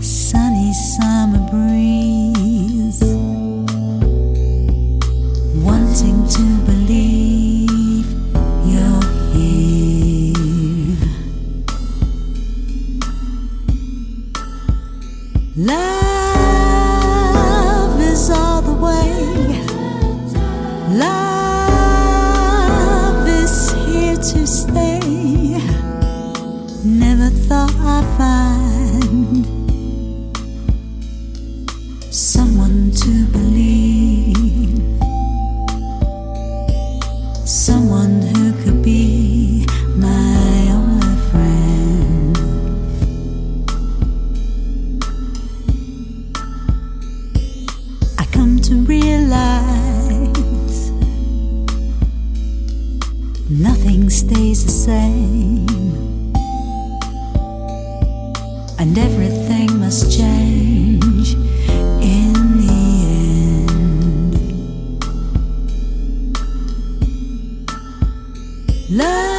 Sunny summer breeze, wanting to believe you're here. Love realize nothing stays the same and everything must change in the end. Love